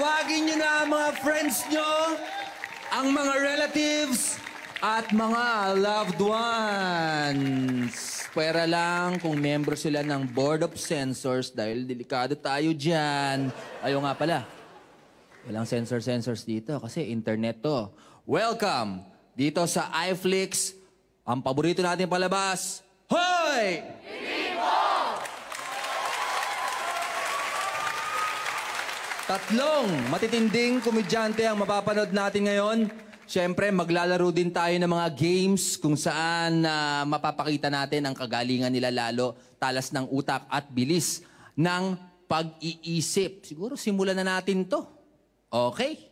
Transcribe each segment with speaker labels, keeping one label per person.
Speaker 1: Tawagin nyo na ang mga friends nyo, ang mga relatives, at mga loved ones. Pwera lang kung member sila ng Board of Censors dahil delikado tayo dyan. Ayaw nga pala. Walang censor-censors dito kasi internet to. Welcome dito sa iFlix, ang paborito natin palabas. Hoy! Tatlong matitinding komedyante ang mapapanood natin ngayon. Siyempre, maglalaro din tayo ng mga games kung saan ah, mapapakita natin ang kagalingan nila lalo, talas ng utak at bilis ng pag-iisip. Siguro simulan na natin to. Okay?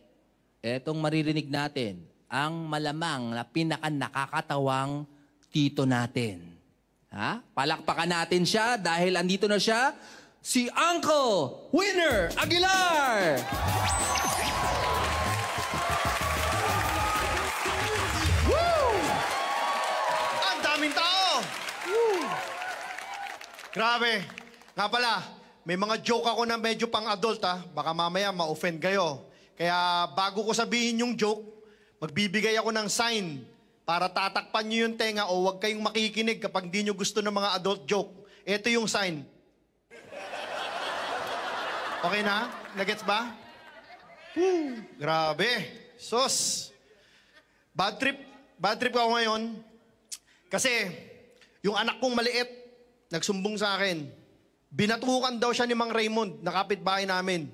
Speaker 1: Etong maririnig natin, ang malamang na pinaka nakakatawang tito natin. Ha? Palakpakan natin siya dahil andito na siya, si Uncle Winner Aguilar!
Speaker 2: Ang daming tao! Woo! Grabe. Nga pala, may mga joke ako na medyo pang-adult ha. Baka mamaya ma-offend kayo. Kaya bago ko sabihin yung joke, magbibigay ako ng sign para tatakpan nyo yung tenga o huwag kayong makikinig kapag di nyo gusto ng mga adult joke. Ito yung sign. Okay na? Nagets ba? Woo! Grabe. Sos. Bad trip. Bad trip ako ngayon. Kasi, yung anak kong maliit, nagsumbong sa akin. Binatukan daw siya ni Mang Raymond, na kapitbahay namin.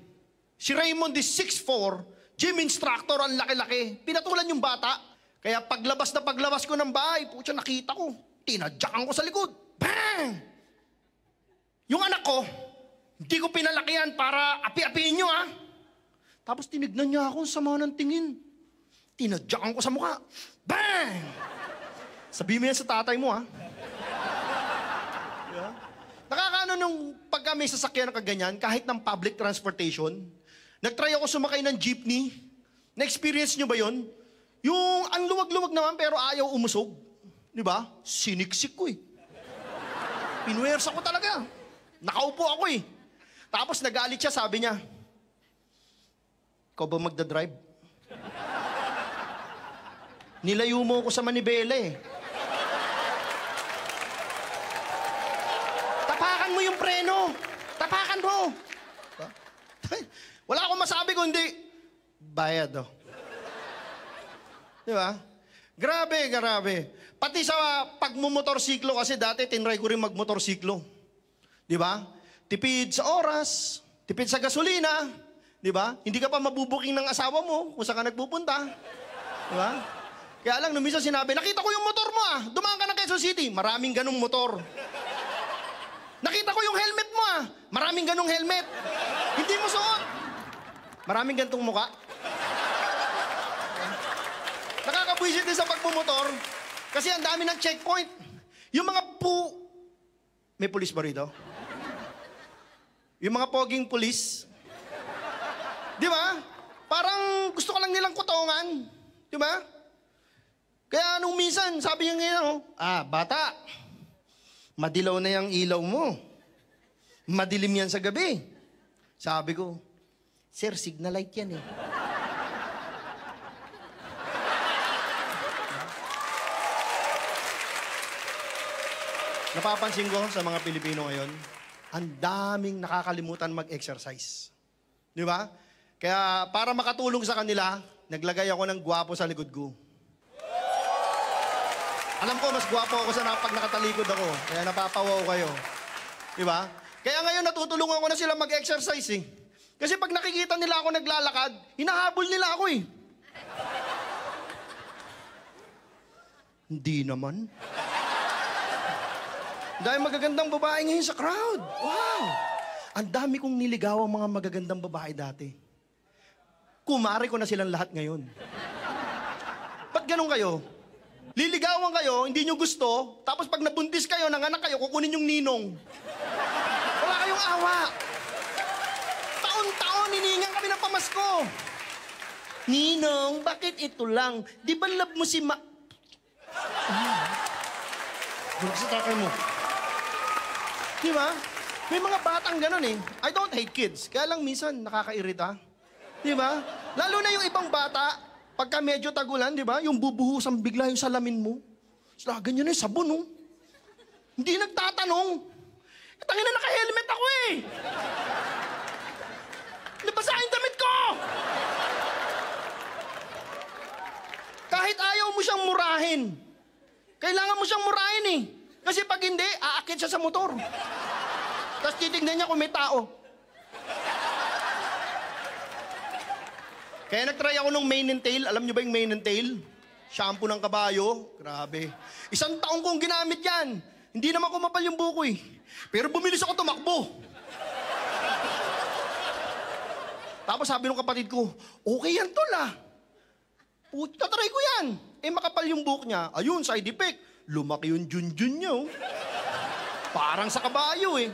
Speaker 2: Si Raymond is 6'4", gym instructor, ang laki-laki. Pinatulan yung bata. Kaya paglabas na paglabas ko ng bahay, putya nakita ko, tinadyakan ko sa likod. Bang! Yung anak ko, hindi ko pinalakihan para api-apiin nyo, ha? Tapos tinignan niya ako sa mga ng tingin. Tinadyakan ko sa mukha. Bang! Sabi mo yan sa tatay mo, ha? Yeah. Nakakaano nung pagka may sasakyan na kaganyan, kahit ng public transportation, nagtry ako sumakay ng jeepney. Na-experience nyo ba yon? Yung ang luwag-luwag naman pero ayaw umusog. Di ba? Siniksik ko eh. Pinuwersa ko talaga. Nakaupo ako eh. Tapos nagalit siya, sabi niya, Ikaw ba magdadrive? Nilayo mo ako sa manibela eh. Tapakan mo yung preno. Tapakan mo. Wala akong masabi kundi, bayad oh. Di ba? Grabe, grabe. Pati sa pagmumotorsiklo kasi dati tinry ko rin magmotorsiklo. Di ba? Tipid sa oras, tipid sa gasolina. Di ba? Hindi ka pa mabubuking ng asawa mo kung saan ka nagpupunta. Di ba? Kaya lang, nung minsan sinabi, nakita ko yung motor mo ah. Dumaan ka ng Quezon City. Maraming ganong motor. Nakita ko yung helmet mo ah. Maraming ganong helmet. Hindi mo suot. Maraming gantong muka. Nakakabwisit din sa pagmumotor. Kasi ang dami ng checkpoint. Yung mga pu... May pulis ba rito? Yung mga poging pulis. Di ba? Parang gusto ka lang nilang kutongan. Di ba? Kaya nung minsan, sabi niya ngayon, oh, ah, bata, madilaw na yung ilaw mo. Madilim yan sa gabi. Sabi ko, Sir, signal light yan eh. Napapansin ko sa mga Pilipino ngayon, ang daming nakakalimutan mag-exercise. Di ba? Kaya para makatulong sa kanila, naglagay ako ng gwapo sa likod ko. Alam ko, mas gwapo ako sa pag nakatalikod ako. Kaya napapawaw kayo. Di ba? Kaya ngayon natutulungan ko na sila mag-exercise eh. Kasi pag nakikita nila ako naglalakad, hinahabol nila ako eh. Hindi naman. Dahil magagandang babae ngayon sa crowd. Wow! Ang dami kong niligaw ang mga magagandang babae dati. Kumari ko na silang lahat ngayon. Ba't ganun kayo? Liligawan kayo, hindi nyo gusto, tapos pag nabuntis kayo, nanganak kayo, kukunin yung ninong. Wala kayong awa. Taon-taon, hiningan kami ng pamasko. Ninong, bakit ito lang? Di ba love mo si Ma... Doon sa takay mo. Di ba? May mga batang ganun eh. I don't hate kids. Kaya lang minsan nakakairita. Di ba? Lalo na yung ibang bata, pagka medyo tagulan, di ba? Yung bubuhusan bigla yung salamin mo. Sila, ganyan yung sabon, no? Hindi nagtatanong. Eh, tangin na naka-helmet ako eh. Nabasa yung damit ko! Kahit ayaw mo siyang murahin, kailangan mo siyang murahin eh. Kasi pag hindi, aakit siya sa motor. Tapos titignan niya kung may tao. Kaya nagtry ako ng mane and tail. Alam niyo ba yung mane and tail? Shampoo ng kabayo. Grabe. Isang taong kong ginamit yan. Hindi naman kumapal yung buko eh. Pero bumilis ako tumakbo. Tapos sabi ng kapatid ko, okay yan tol ah. Puta, try ko yan. Eh makapal yung buhok niya. Ayun, side effect. Lumaki yung junjun niya oh. Parang sa kabayo eh.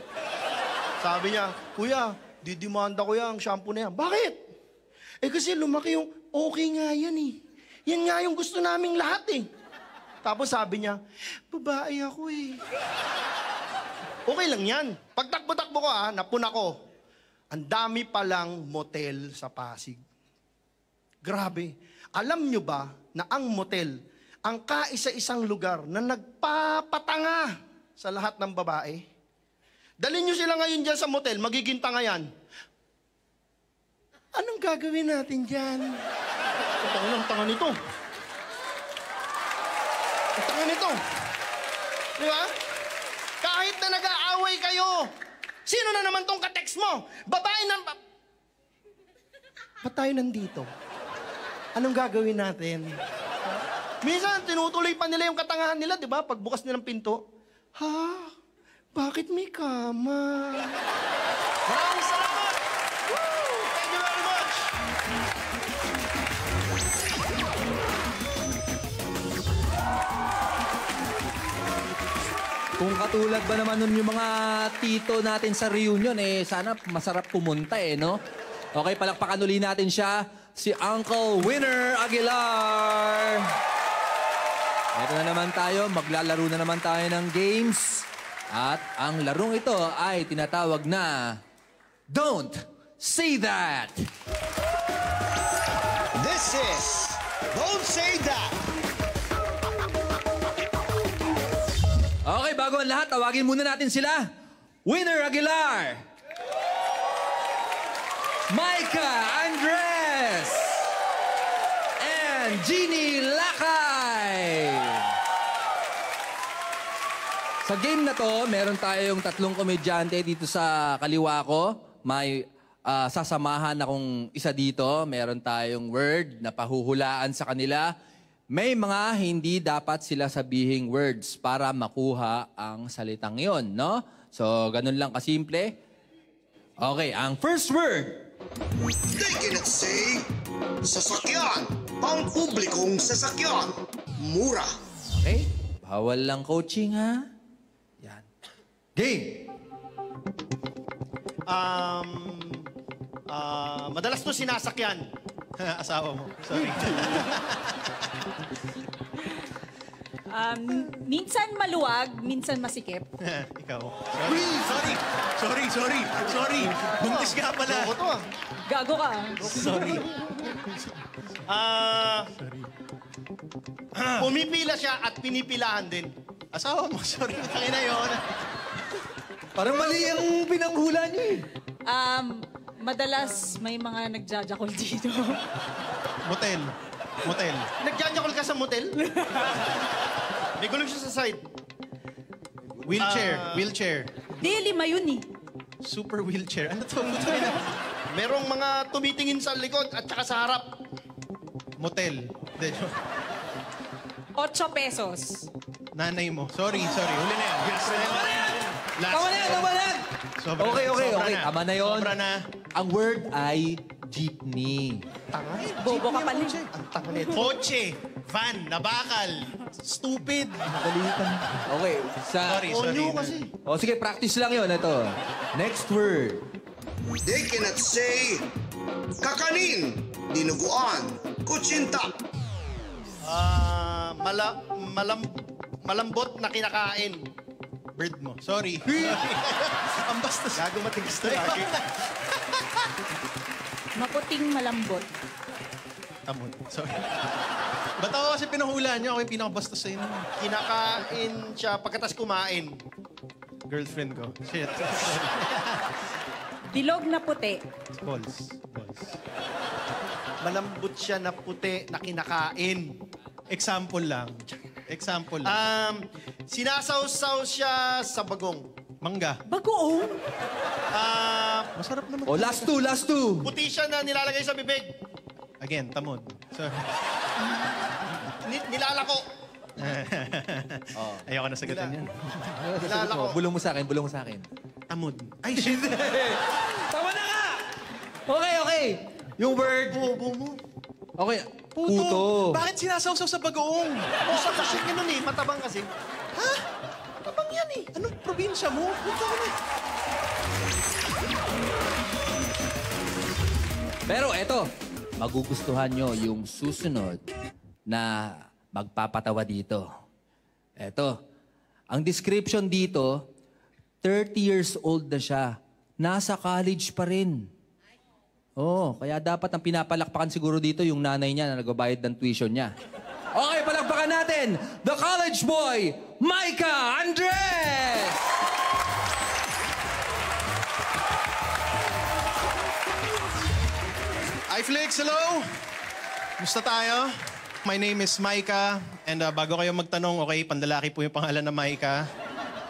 Speaker 2: Sabi niya, Kuya, didimanda ko yung shampoo na yan. Bakit? Eh kasi lumaki yung okay nga yan eh. Yan nga yung gusto naming lahat eh. Tapos sabi niya, babae ako eh. Okay lang yan. Pagtakbo-takbo ko ah, napuna ko. Ang dami palang motel sa Pasig. Grabe. Alam nyo ba na ang motel, ang kaisa-isang lugar na nagpapatanga sa lahat ng babae? Dalhin nyo sila ngayon dyan sa motel, magiging tanga yan. Anong gagawin natin dyan? Ang tanga ng tanga nito. Ang tanga nito. Di ba? Kahit na nag-aaway kayo, sino na naman tong kateks mo? Babae na... Ba- Ba't tayo nandito? Anong gagawin natin? Minsan, tinutuloy pa nila yung katangahan nila, di ba? Pagbukas nilang pinto. Ha? Bakit may kama? Maraming salamat! Woo! Thank you very much!
Speaker 1: Kung katulad ba naman nun yung mga tito natin sa reunion, eh, sana masarap pumunta eh, no? Okay, palakpakan uli natin siya, si Uncle Winner Aguilar. Ito na naman tayo, maglalaro na naman tayo ng games. At ang larong ito ay tinatawag na Don't Say That!
Speaker 3: This is Don't Say That.
Speaker 1: Okay, bago ang lahat, tawagin muna natin sila. Winner Aguilar! Micah Andres! And Jeannie Lakay! Sa game na to, meron tayong tatlong komedyante dito sa kaliwa ko. May ah, sasamahan akong isa dito. Meron tayong word na pahuhulaan sa kanila. May mga hindi dapat sila sabihing words para makuha ang salitang yon, no? So, ganun lang kasimple. Okay, ang first word.
Speaker 3: They cannot say sasakyan. Pang publikong sasakyan. Mura.
Speaker 1: Okay? Bawal lang coaching, ha? Game!
Speaker 2: Um, ah, madalas to sinasakyan. Asawa mo. Sorry.
Speaker 4: Um, minsan maluwag, minsan masikip.
Speaker 2: Ikaw. Sorry. Sorry. Sorry, sorry. Sorry. Buntis ka pala. Ako to ah.
Speaker 4: Gago ka.
Speaker 2: Sorry. Ah... pumipila siya at pinipilahan din. Asawa mo, sorry. Tangin na yun.
Speaker 1: Parang mali ang pinanghula niyo eh.
Speaker 4: Um, madalas may mga nagjajakol dito.
Speaker 5: Motel. Motel.
Speaker 2: Nagjajakol ka sa motel? May gulong siya sa side.
Speaker 5: Wheelchair.
Speaker 2: Ah.
Speaker 5: wheelchair.
Speaker 4: Di, lima yun eh.
Speaker 5: Super wheelchair. Ano to?
Speaker 2: Merong mga tumitingin sa likod at saka sa harap.
Speaker 5: Motel. Hindi, joke.
Speaker 4: 8 pesos.
Speaker 5: Nanay mo. Sorry, sorry. Huli na yan. Yan. Last
Speaker 1: Tama na yan, tama na yan!
Speaker 5: Sobra
Speaker 1: Okay,
Speaker 5: na.
Speaker 1: okay,
Speaker 5: Sobra
Speaker 1: okay.
Speaker 5: na.
Speaker 1: Tama na yun.
Speaker 5: Sobra na.
Speaker 1: Ang word ay jeepney.
Speaker 4: Bobo ka pala.
Speaker 2: Ang tanga nito.
Speaker 5: Kotse. Van. Nabakal. Stupid.
Speaker 1: Okay, sa...
Speaker 5: Sorry, sorry.
Speaker 2: Onyo kasi.
Speaker 1: O sige, practice lang yun. Ito. Next word.
Speaker 3: They cannot say kakanin. Dinuguan. Kutsinta.
Speaker 2: Ah, mala, malam, malambot na kinakain.
Speaker 5: Bird mo. Sorry. Ang bastos.
Speaker 2: Gago matigas na lagi.
Speaker 4: Maputing malambot.
Speaker 5: Tamon. Sorry. Ba't ako kasi pinuhula niyo? Ako yung pinakabastos sa inyo.
Speaker 2: Kinakain siya pagkatas kumain.
Speaker 5: Girlfriend ko. Shit.
Speaker 4: Bilog na puti.
Speaker 5: Balls. Balls.
Speaker 2: Malambot siya na puti na kinakain.
Speaker 5: Example lang. Example lang.
Speaker 2: Um, sinasaw-saw siya sa bagong.
Speaker 5: Mangga.
Speaker 4: Bagoong.
Speaker 2: Ah,
Speaker 5: Masarap naman.
Speaker 1: O, last two, last two.
Speaker 2: puti siya na nilalagay sa bibig.
Speaker 5: Again, tamon. Sorry.
Speaker 2: Ni- nilalako.
Speaker 5: Ayoko na sagutin yan.
Speaker 2: Nilalako.
Speaker 1: O, bulong mo sa akin, bulong mo sa akin.
Speaker 5: Tamod. Ay, shit.
Speaker 1: Tama na nga! Okay, okay. Yung word...
Speaker 2: Bobo mo.
Speaker 1: Okay.
Speaker 5: Puto.
Speaker 1: Puto.
Speaker 5: Bakit sinasawsaw sa bagoong?
Speaker 2: Gusto kasi ganun eh, matabang kasi.
Speaker 5: Ha? Tabang yan eh. Anong probinsya mo? Puto na.
Speaker 1: Pero eto, magugustuhan nyo yung susunod na magpapatawa dito. Eto, ang description dito, 30 years old na siya. Nasa college pa rin. Oo, kaya dapat ang pinapalakpakan siguro dito yung nanay niya na nagbabayad ng tuition niya. Okay, palakpakan natin, the college boy, Micah Andres!
Speaker 5: iFlix, hello! Musta tayo? My name is Maika. And uh, bago kayo magtanong, okay, pandalaki po yung pangalan na Maika.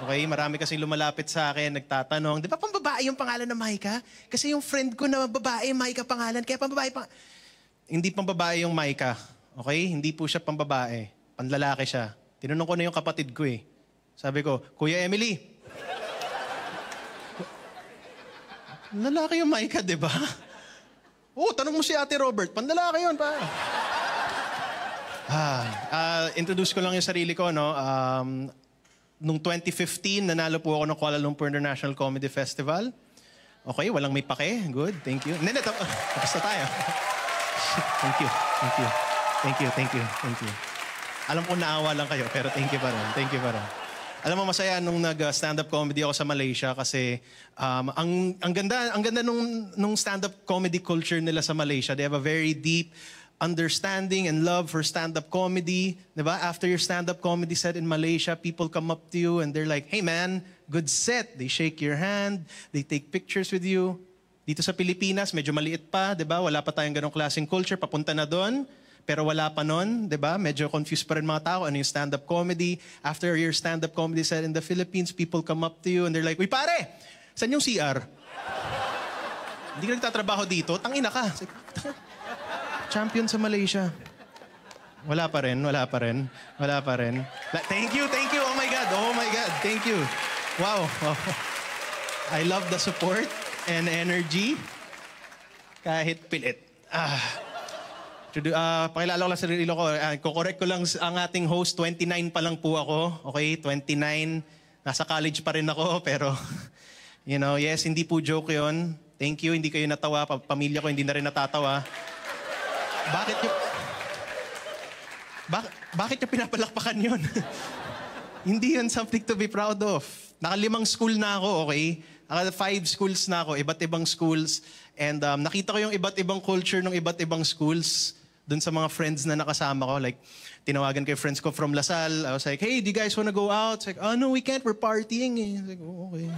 Speaker 5: Okay, marami kasi lumalapit sa akin, nagtatanong, di ba pambabae yung pangalan na Maika? Kasi yung friend ko na babae, Maika pangalan, kaya pambabae pang... Hindi pambabae yung Maika. Okay? Hindi po siya pambabae. Panlalaki siya. Tinanong ko na yung kapatid ko eh. Sabi ko, Kuya Emily, lalaki yung Maika, di ba? Oo, tanong mo si Ate Robert. Panlalaki yun, pa. Ah, ah, introduce ko lang yung sarili ko, no? Um, nung 2015, nanalo po ako ng Kuala Lumpur International Comedy Festival. Okay, walang may pake. Good, thank you. Hindi, tap- tapos na tayo. thank you, thank you. Thank you, thank you, thank you. Alam ko naawa lang kayo, pero thank you pa rin. Thank you pa rin. Alam mo, masaya nung nag-stand-up comedy ako sa Malaysia kasi um, ang, ang ganda, ang ganda nung, nung stand-up comedy culture nila sa Malaysia. They have a very deep understanding and love for stand-up comedy. Diba? After your stand-up comedy set in Malaysia, people come up to you and they're like, hey man, good set. They shake your hand, they take pictures with you. Dito sa Pilipinas, medyo maliit pa, di ba? Wala pa tayong ganong klaseng culture. Papunta na doon. Pero wala pa nun, di ba? Medyo confused pa rin mga tao. Ano yung stand-up comedy? After your stand-up comedy set in the Philippines, people come up to you and they're like, Uy pare, saan yung CR? Hindi ka nagtatrabaho dito? Tangina ka. Champion sa Malaysia. Wala pa rin, wala pa rin. Wala pa rin. Thank you, thank you. Oh my God, oh my God. Thank you. Wow. wow. I love the support and energy. Kahit pilit. Ah. Introdu- ah, pakilala ko lang sa sarili ko. Uh, kukorek ko lang ang ating host. 29 pa lang po ako. Okay, 29. Nasa college pa rin ako, pero... You know, yes, hindi po joke yon. Thank you, hindi kayo natawa. Pa- pamilya ko hindi na rin natatawa. Bakit yung... Bak- bakit yung pinapalakpakan yun? hindi yun something to be proud of. Nakalimang school na ako, okay? Naka five schools na ako, iba't ibang schools. And um, nakita ko yung iba't ibang culture ng iba't ibang schools dun sa mga friends na nakasama ko. Like, tinawagan ko yung friends ko from Lasal. I was like, hey, do you guys wanna go out? It's like, oh no, we can't, we're partying. Eh. I was like, oh, okay.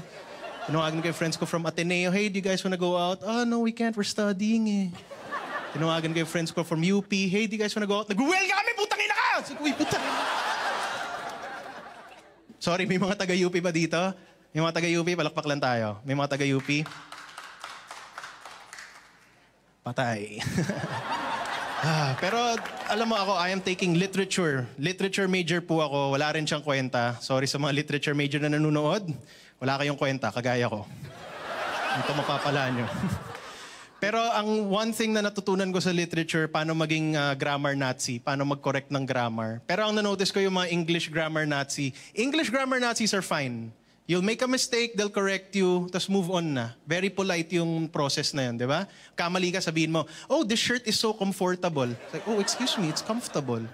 Speaker 5: Tinawagan ko yung friends ko from Ateneo. Hey, do you guys wanna go out? Oh no, we can't, we're studying eh. Tinawagan ko yung friends ko from UP. Hey, do you guys wanna go out? Nag-well kami, putang ina ka! Sabi ko, putang Sorry, may mga taga-UP ba dito? May mga taga-UP, palakpak lang tayo. May mga taga-UP. Patay. ah, pero alam mo ako, I am taking literature. Literature major po ako. Wala rin siyang kwenta. Sorry sa mga literature major na nanonood. Wala kayong kwenta, kagaya ko. Ito mapapala nyo. Pero ang one thing na natutunan ko sa literature, paano maging ah, grammar Nazi, paano mag-correct ng grammar. Pero ang nanotice ko yung mga English grammar Nazi, English grammar Nazis are fine. You'll make a mistake, they'll correct you, tapos move on na. Very polite yung process na yun, di ba? Kamali ka, sabihin mo, oh, this shirt is so comfortable. It's like, oh, excuse me, it's comfortable.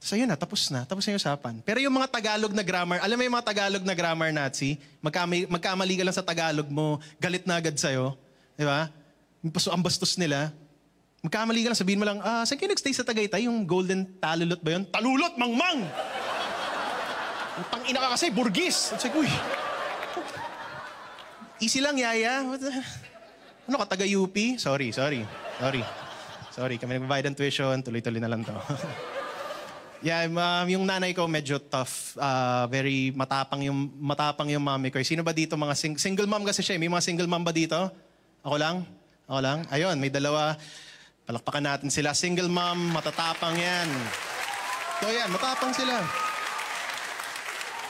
Speaker 5: Tapos ayun na, tapos na. Tapos na yung usapan. Pero yung mga Tagalog na grammar, alam mo yung mga Tagalog na grammar Nazi, magkamali, magkamali ka lang sa Tagalog mo, galit na agad sa'yo. Di ba? Paso, ang bastos nila. Magkamali ka lang, sabihin mo lang, ah, saan kayo nagstay sa Tagaytay? Yung Golden Talulot ba yun? Talulot, mangmang! Ang tangina ka kasi, burgis. It's like, uy. Easy lang, yaya. Ano ka, taga-UP? Sorry, sorry. Sorry. Sorry, kami nagbabayad ng tuition. Tuloy-tuloy na lang to. yeah, um, yung nanay ko medyo tough. Ah, very matapang yung matapang yung mami ko. Sino ba dito mga sing- single mom kasi siya? eh. May mga single mom ba dito? Ako lang? Ako lang? Ayun, may dalawa. Palakpakan natin sila. Single mom, matatapang yan. So yan, matapang sila.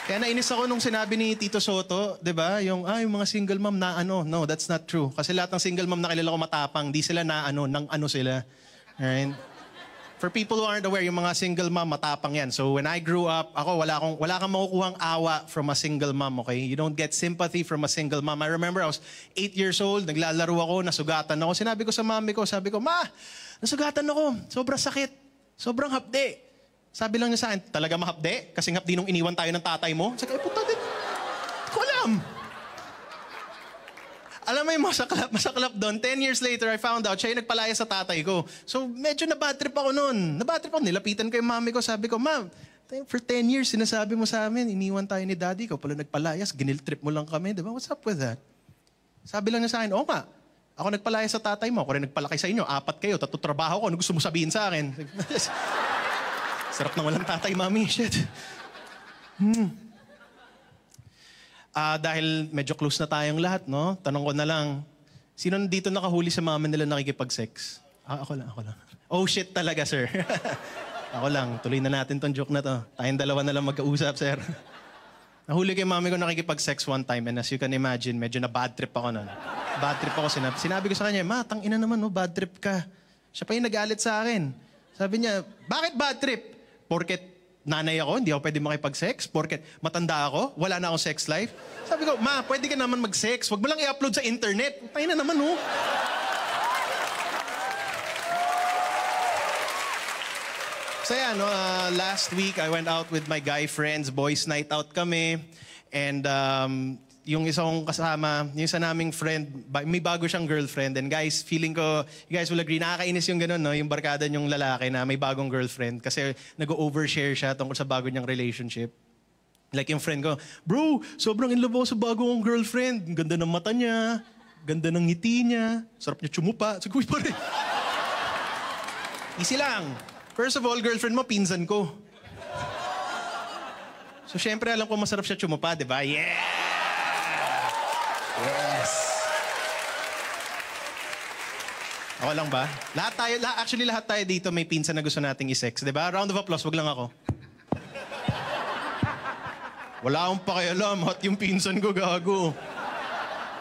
Speaker 5: Kaya nainis ako nung sinabi ni Tito Soto, 'di ba? Yung ah, yung mga single mom na ano. No, that's not true. Kasi lahat ng single mom na kilala ko matapang, di sila na ano, nang ano sila. Alright? For people who aren't aware, yung mga single mom matapang 'yan. So when I grew up, ako wala akong wala kang makukuhang awa from a single mom, okay? You don't get sympathy from a single mom. I remember I was 8 years old, naglalaro ako, nasugatan ako. Sinabi ko sa mami ko, sabi ko, "Ma, nasugatan ako. Sobrang sakit. Sobrang hapde." Sabi lang niya sa akin, talaga mahapde? Kasi hapdi nung iniwan tayo ng tatay mo? Sabi ko, "Ay, puta din. Ko alam. Alam mo yung masaklap, masaklap doon, 10 years later, I found out, siya yung nagpalaya sa tatay ko. So, medyo na-bad ako noon. Na-bad ako, nilapitan ko yung mami ko. Sabi ko, Ma'am, for 10 years, sinasabi mo sa amin, iniwan tayo ni daddy ko. Pala nagpalayas, ginil trip mo lang kami. Di ba? What's up with that? Sabi lang niya sa akin, oo nga. Ako nagpalaya sa tatay mo, ako rin nagpalaki sa inyo. Apat kayo, tatlo trabaho ko. Ano gusto mo sabihin sa akin? Sarap na walang tatay, mami. Shit. Hmm. Ah, dahil medyo close na tayong lahat, no? Tanong ko na lang, sino dito nakahuli sa mama nila nakikipag-sex? Ah, ako lang, ako lang. Oh shit talaga, sir. ako lang, tuloy na natin tong joke na to. Tayong dalawa na lang magkausap, sir. Nahuli kay mami ko nakikipag-sex one time and as you can imagine, medyo na bad trip ako noon. Bad trip ako. Sinabi, sinabi ko sa kanya, ma, tang ina naman, no, bad trip ka. Siya pa yung nagalit sa akin. Sabi niya, bakit bad trip? Porket nanay ako, hindi ako pwede makipag-sex. Porket matanda ako, wala na akong sex life. Sabi ko, ma, pwede ka naman mag-sex. Huwag mo lang i-upload sa internet. Tayo na naman, oh. So yeah, no, uh, last week I went out with my guy friends, boys night out kami. And um, yung isang kasama, yung isa naming friend, may bago siyang girlfriend. And guys, feeling ko, you guys will agree, nakakainis yung ganun, no? Yung barkada yung lalaki na may bagong girlfriend. Kasi nag-overshare siya tungkol sa bago niyang relationship. Like yung friend ko, bro, sobrang in love ako sa bago kong girlfriend. Ganda ng mata niya, ganda ng ngiti niya, sarap niya tsumupa. Sabi ko, "Uy, pare, Easy lang. First of all, girlfriend mo, pinsan ko. So, syempre, alam ko masarap siya tsumupa, di ba? Yeah! Ako lang ba? Lahat tayo, actually, lahat tayo dito may pinsan na gusto nating i-sex, di ba? Round of applause, wag lang ako. Wala akong pakialam, hot yung pinsan ko, gago.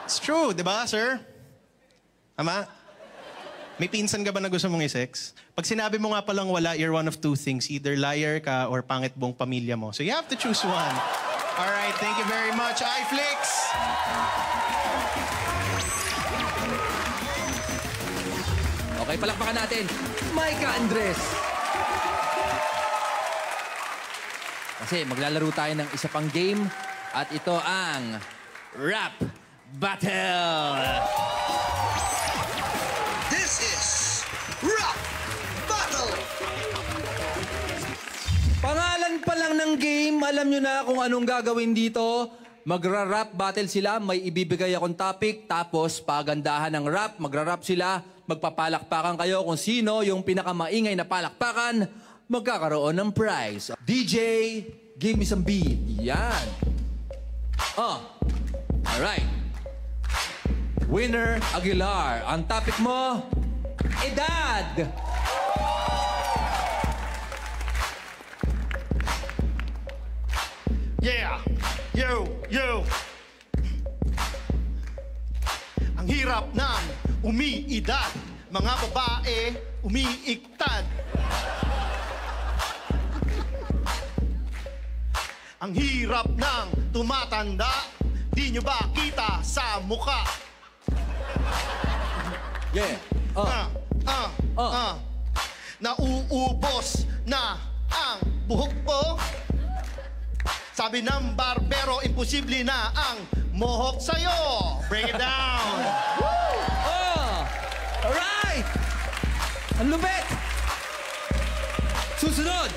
Speaker 5: It's true, di ba, sir? Tama? May pinsan ka ba na gusto mong i-sex? Pag sinabi mo nga palang wala, you're one of two things. Either liar ka or pangit buong pamilya mo. So you have to choose one. All right, thank you very much, iFlix!
Speaker 1: Okay, palakpakan natin. Micah Andres. Kasi maglalaro tayo ng isa pang game at ito ang Rap Battle.
Speaker 3: This is Rap Battle!
Speaker 1: Pangalan pa lang ng game, alam nyo na kung anong gagawin dito. Magra-rap battle sila, may ibibigay akong topic, tapos pagandahan ng rap, magra-rap sila, magpapalakpakan kayo kung sino yung pinakamaingay na palakpakan, magkakaroon ng prize. DJ, give me some beat. Yan. Oh. Alright. Winner Aguilar. Ang topic mo, edad.
Speaker 2: Yeah! Yo! Yo! Ang hirap ng umiidad. Mga babae, umiiktad. Ang hirap ng tumatanda. Di nyo ba kita sa muka?
Speaker 1: Yeah. Oh.
Speaker 2: Ah, ah,
Speaker 1: Oh.
Speaker 2: ah. Nauubos na ang buhok ko. Sabi ng barbero, imposible na ang mohok sa'yo. Break it down.
Speaker 1: Oh! Ang lupit! Susunod,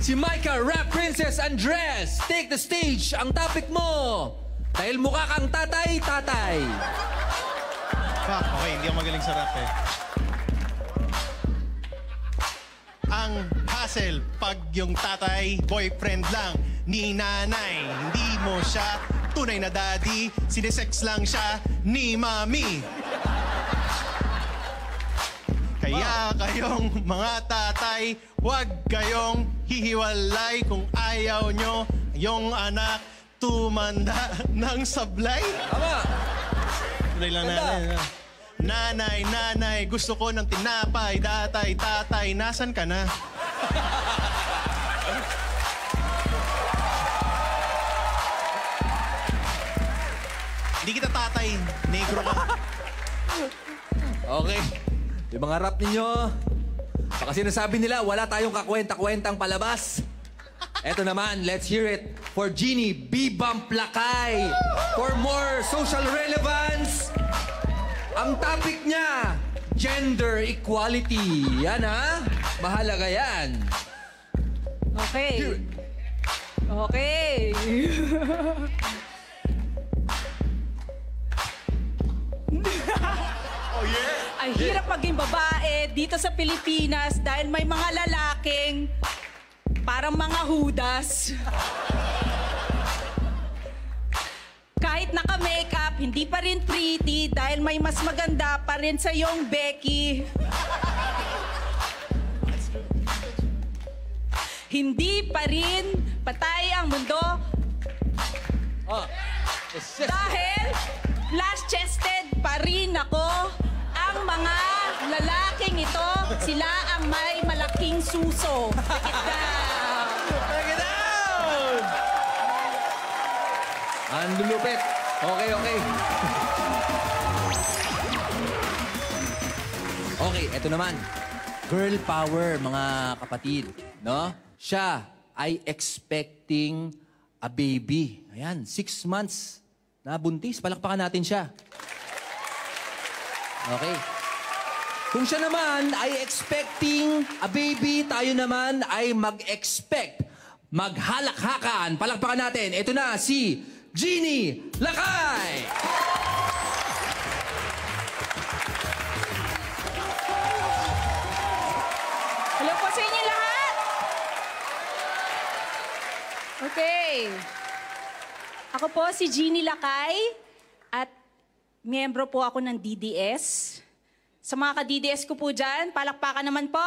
Speaker 1: si Micah Rap Princess Andres. Take the stage. Ang topic mo. Dahil mukha kang tatay, tatay.
Speaker 5: Fuck, okay, hindi ako magaling sa rap eh. Ang hassle pag yung tatay, boyfriend lang ni nanay. Hindi mo siya tunay na daddy, sinesex lang siya ni mami. Kaya kayong mga tatay, huwag kayong hihiwalay kung ayaw nyo yung anak tumanda ng sablay.
Speaker 1: Tama.
Speaker 5: Tuloy lang
Speaker 1: Ganda.
Speaker 5: nanay. Nanay, nanay, gusto ko ng tinapay. Tatay, tatay, nasan ka na? Hindi kita tatay, negro ka.
Speaker 1: Okay. Yung mga rap ninyo, baka sinasabi nila, wala tayong kakwenta-kwentang palabas. Eto naman, let's hear it for Jeannie B. Bump Lakay. For more social relevance, ang topic niya, gender equality. Yan ha, mahalaga yan.
Speaker 4: Okay. Okay. Ang hirap maging babae dito sa Pilipinas dahil may mga lalaking parang mga hudas. Kahit naka-makeup, hindi pa rin pretty dahil may mas maganda pa rin sa yung Becky. Hindi pa rin patay ang mundo
Speaker 1: Oh. Yes,
Speaker 4: dahil flash-chested pa rin ako. Ang mga lalaking ito, sila ang may malaking suso. Check it down.
Speaker 1: Take it down! Ang lulupit. Okay, okay. Okay, eto naman. Girl power, mga kapatid. No? Siya ay expecting a baby. Ayan, six months na buntis. Palakpakan natin siya. Okay. Kung siya naman ay expecting a baby, tayo naman ay mag-expect. Maghalakhakan. Palakpakan natin. Ito na si Jeannie Lakay!
Speaker 4: Okay. Ako po si Jeannie Lakay at miyembro po ako ng DDS. Sa mga ka-DDS ko po dyan, palakpakan naman po.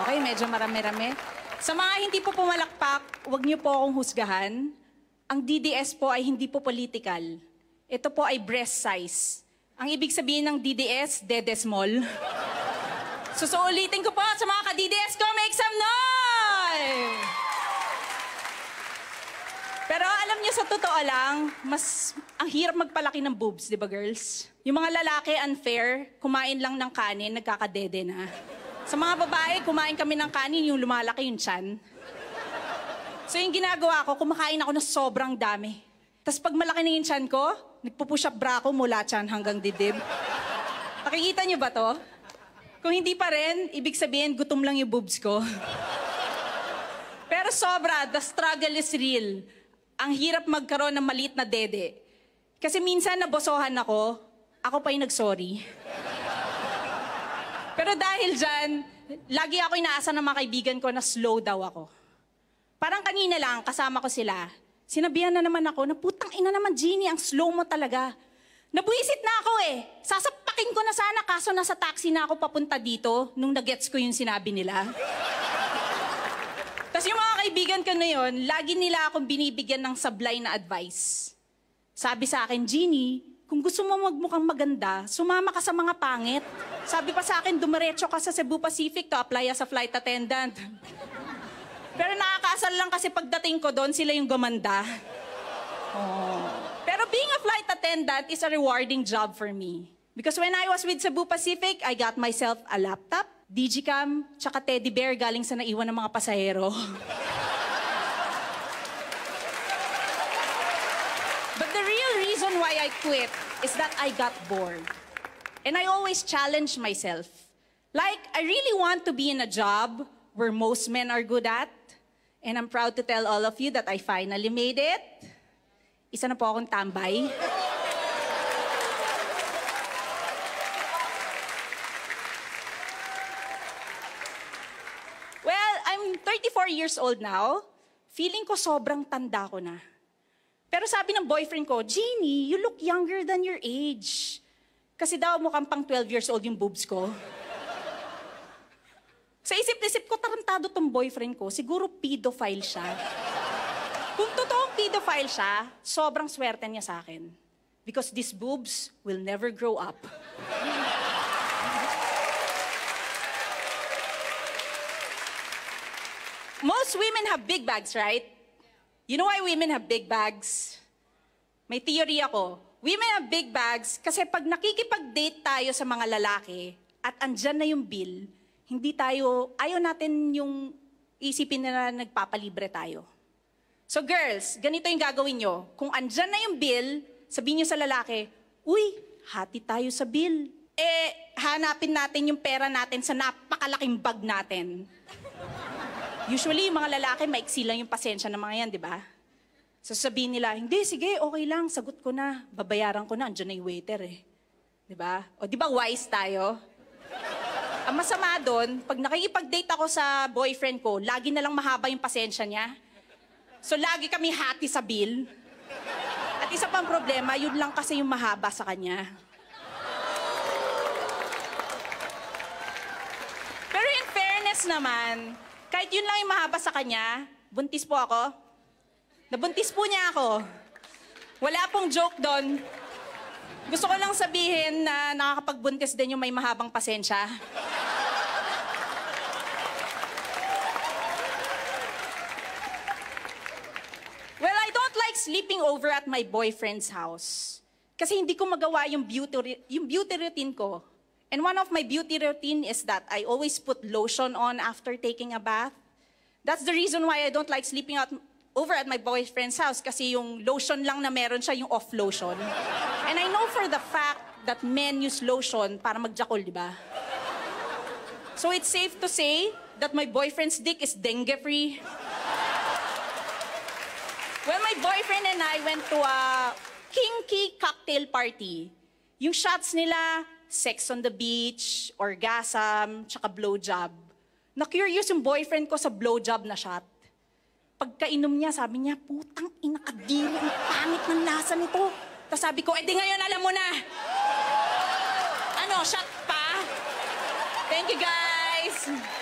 Speaker 4: Okay, medyo marami-rami. Sa mga hindi po pumalakpak, huwag niyo po akong husgahan. Ang DDS po ay hindi po political. Ito po ay breast size. Ang ibig sabihin ng DDS, dede small. So, ko po sa mga ka-DDS ko, make some noise! Pero alam niyo, sa totoo lang, mas ang hirap magpalaki ng boobs, di ba girls? Yung mga lalaki, unfair, kumain lang ng kanin, nagkakadede na. Sa mga babae, kumain kami ng kanin, yung lumalaki yung chan. So yung ginagawa ko, kumakain ako ng sobrang dami. Tapos pag malaki na yung chan ko, nagpupush up bra ko mula chan hanggang dibdib. Nakikita niyo ba to? Kung hindi pa rin, ibig sabihin, gutom lang yung boobs ko. Pero sobra, the struggle is real. Ang hirap magkaroon ng maliit na dede. Kasi minsan nabosohan ako, ako pa yung nag-sorry. Pero dahil dyan, lagi ako inaasa ng mga kaibigan ko na slow daw ako. Parang kanina lang, kasama ko sila. Sinabihan na naman ako na putang ina naman, Jeannie, ang slow mo talaga. Nabuisit na ako eh. Sasapakin ko na sana kaso nasa taxi na ako papunta dito nung nagets ko yung sinabi nila. Tapos yung mga kaibigan ko na yun, lagi nila akong binibigyan ng sablay na advice. Sabi sa akin, Jeannie, kung gusto mo magmukhang maganda, sumama ka sa mga pangit. Sabi pa sa akin, dumiretso ka sa Cebu Pacific to apply as a flight attendant. Pero nakakasal lang kasi pagdating ko doon, sila yung gumanda. Oh. Pero being a flight attendant is a rewarding job for me. Because when I was with Cebu Pacific, I got myself a laptop, digicam, tsaka teddy bear galing sa naiwan ng mga pasahero. But the real reason why I quit is that I got bored. And I always challenge myself. Like, I really want to be in a job where most men are good at. And I'm proud to tell all of you that I finally made it. Isa na po akong tambay. Well, I'm 34 years old now. Feeling ko sobrang tanda ko na. Pero sabi ng boyfriend ko, Jeannie, you look younger than your age. Kasi daw mukhang pang 12 years old yung boobs ko. Sa isip-isip ko, tarantado tong boyfriend ko. Siguro pedophile siya. Kung totoong pedophile siya, sobrang swerte niya sa akin. Because these boobs will never grow up. Most women have big bags, right? You know why women have big bags? May theory ako. Women have big bags kasi pag nakikipag-date tayo sa mga lalaki at andyan na yung bill, hindi tayo, ayaw natin yung isipin na nagpapalibre tayo. So girls, ganito yung gagawin nyo. Kung andyan na yung bill, sabihin nyo sa lalaki, Uy, hati tayo sa bill. Eh, hanapin natin yung pera natin sa napakalaking bag natin. Usually, yung mga lalaki, maiksi lang yung pasensya ng mga yan, di ba? Sasabihin nila, hindi, sige, okay lang, sagot ko na. Babayaran ko na, andyan na yung waiter eh. Di ba? O di ba wise tayo? Ang masama doon, pag nakikipag-date ako sa boyfriend ko, lagi na lang mahaba yung pasensya niya. So lagi kami hati sa bill. At isa pang problema, yun lang kasi yung mahaba sa kanya. Pero in fairness naman, kahit yun lang yung mahaba sa kanya, buntis po ako. Nabuntis po niya ako. Wala pong joke doon. Gusto ko lang sabihin na nakakapagbuntis din yung may mahabang pasensya. Well, I don't like sleeping over at my boyfriend's house. Kasi hindi ko magawa yung beauty, yung beauty routine ko. And one of my beauty routine is that I always put lotion on after taking a bath. That's the reason why I don't like sleeping out over at my boyfriend's house kasi yung lotion lang na meron siya, yung off lotion. And I know for the fact that men use lotion para magjakol, di ba? So it's safe to say that my boyfriend's dick is dengue-free. Well, my boyfriend and I went to a kinky cocktail party. Yung shots nila, sex on the beach, orgasm, tsaka blowjob. Na-curious yung boyfriend ko sa blowjob na shot. Pagkainom niya, sabi niya, putang inakadiri, ang pangit ng lasa nito. Tapos sabi ko, edi ngayon alam mo na. Ano, shot pa? Thank you guys.